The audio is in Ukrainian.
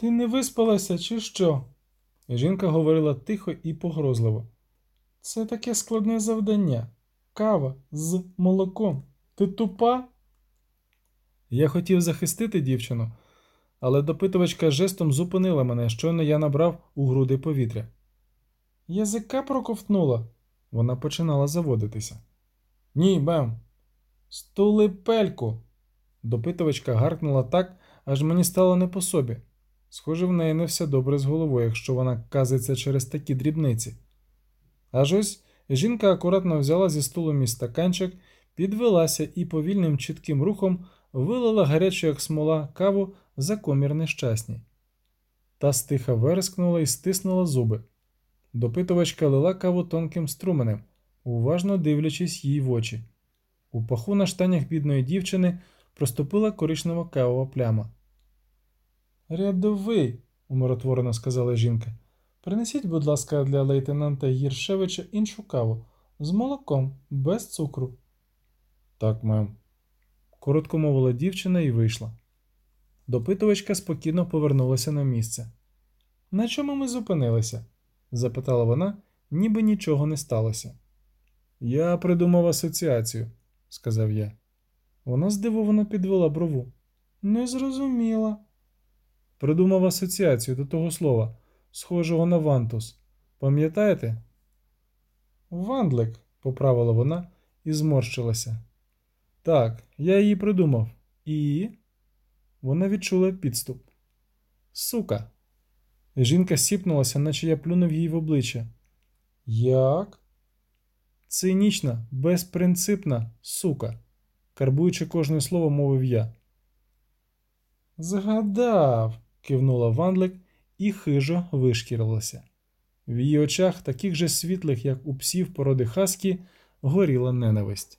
Ти не виспалася, чи що? Жінка говорила тихо і погрозливо. Це таке складне завдання. Кава з молоком. Ти тупа? Я хотів захистити дівчину, але допитувачка жестом зупинила мене, щойно я набрав у груди повітря. Язика проковтнула. Вона починала заводитися. Ні, бем. Стули пельку. Допитувачка гаркнула так, аж мені стало не по собі. Схоже, в неї не все добре з головою, якщо вона казиться через такі дрібниці. Аж ось жінка акуратно взяла зі стулу мій стаканчик, підвелася і повільним чітким рухом вилила гарячу, як смола, каву за комір нещасній. Та стиха верескнула і стиснула зуби. Допитувачка лила каву тонким струменем, уважно дивлячись їй в очі. У паху на штанях бідної дівчини проступила коричнева кавова пляма. Рядовий, умиротворено сказала жінка. Принесіть, будь ласка, для лейтенанта Гіршевича іншу каву з молоком, без цукру. Так, мем. Коротко мовила дівчина і вийшла. Допитувачка спокійно повернулася на місце. На чому ми зупинилися? запитала вона, ніби нічого не сталося. Я придумав асоціацію, сказав я. Вона здивовано підвела брову. Не зрозуміла. Придумав асоціацію до того слова, схожого на вантус. Пам'ятаєте? Вандлик, поправила вона і зморщилася. Так, я її придумав. І. Вона відчула підступ. Сука. Жінка сіпнулася, наче я плюнув їй в обличчя. Як? Цинічна, безпринципна сука, карбуючи кожне слово, мовив я. Згадав, кивнула Вандлик і хижо вишкірилася. В її очах, таких же світлих, як у псів породи Хаскі, горіла ненависть.